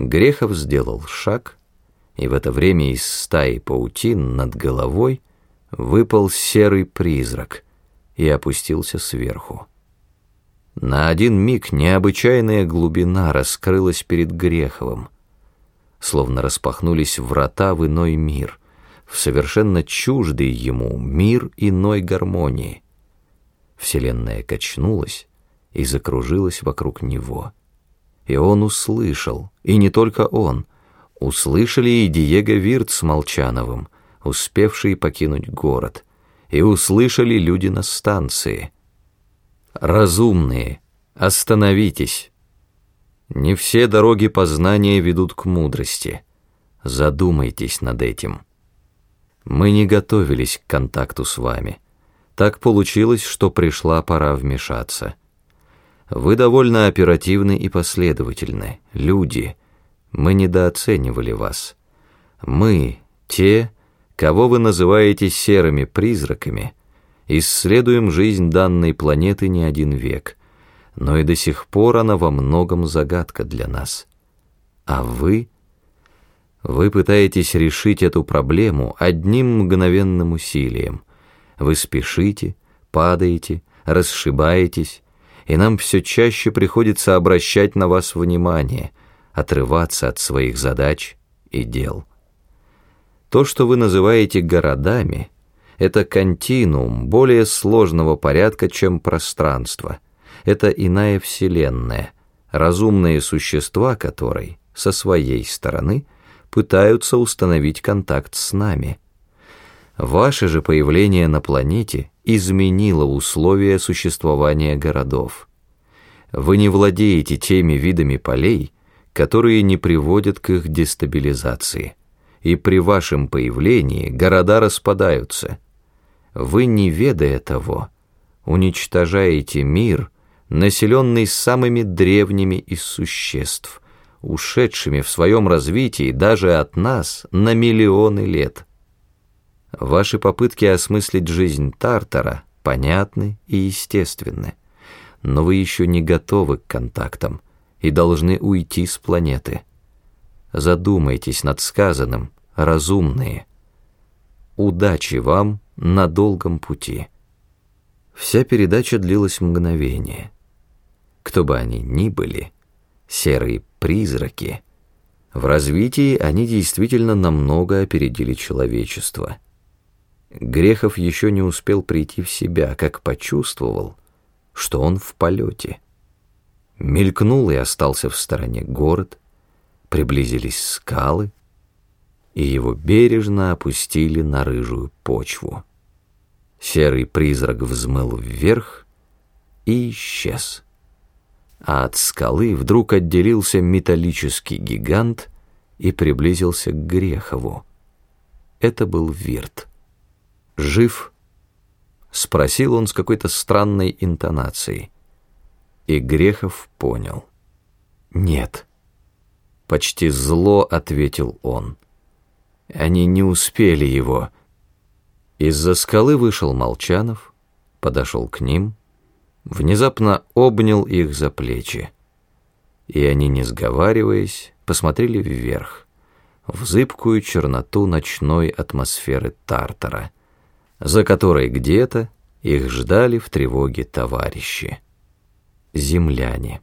Грехов сделал шаг, и в это время из стаи паутин над головой выпал серый призрак и опустился сверху. На один миг необычайная глубина раскрылась перед Греховым, словно распахнулись врата в иной мир, в совершенно чуждый ему мир иной гармонии. Вселенная качнулась и закружилась вокруг него. И он услышал, и не только он, услышали и Диего Вирт с Молчановым, успевшие покинуть город, и услышали люди на станции. «Разумные, остановитесь! Не все дороги познания ведут к мудрости. Задумайтесь над этим. Мы не готовились к контакту с вами. Так получилось, что пришла пора вмешаться». Вы довольно оперативны и последовательны, люди. Мы недооценивали вас. Мы, те, кого вы называете серыми призраками, исследуем жизнь данной планеты не один век, но и до сих пор она во многом загадка для нас. А вы... Вы пытаетесь решить эту проблему одним мгновенным усилием. Вы спешите, падаете, расшибаетесь, и нам все чаще приходится обращать на вас внимание, отрываться от своих задач и дел. То, что вы называете городами, это континуум более сложного порядка, чем пространство. Это иная вселенная, разумные существа которой, со своей стороны, пытаются установить контакт с нами. Ваше же появление на планете изменила условия существования городов. Вы не владеете теми видами полей, которые не приводят к их дестабилизации, и при вашем появлении города распадаются. Вы, не ведая того, уничтожаете мир, населенный самыми древними из существ, ушедшими в своем развитии даже от нас на миллионы лет – Ваши попытки осмыслить жизнь Тартара понятны и естественны, но вы еще не готовы к контактам и должны уйти с планеты. Задумайтесь над сказанным, разумные. Удачи вам на долгом пути. Вся передача длилась мгновение. Кто бы они ни были, серые призраки, в развитии они действительно намного опередили человечество — Грехов еще не успел прийти в себя, как почувствовал, что он в полете. Мелькнул и остался в стороне город, приблизились скалы, и его бережно опустили на рыжую почву. Серый призрак взмыл вверх и исчез. А от скалы вдруг отделился металлический гигант и приблизился к Грехову. Это был Вирт жив?» — спросил он с какой-то странной интонацией. И Грехов понял. «Нет». Почти зло ответил он. Они не успели его. Из-за скалы вышел Молчанов, подошел к ним, внезапно обнял их за плечи. И они, не сговариваясь, посмотрели вверх, в зыбкую черноту ночной атмосферы Тартара — за которой где-то их ждали в тревоге товарищи. Земляне.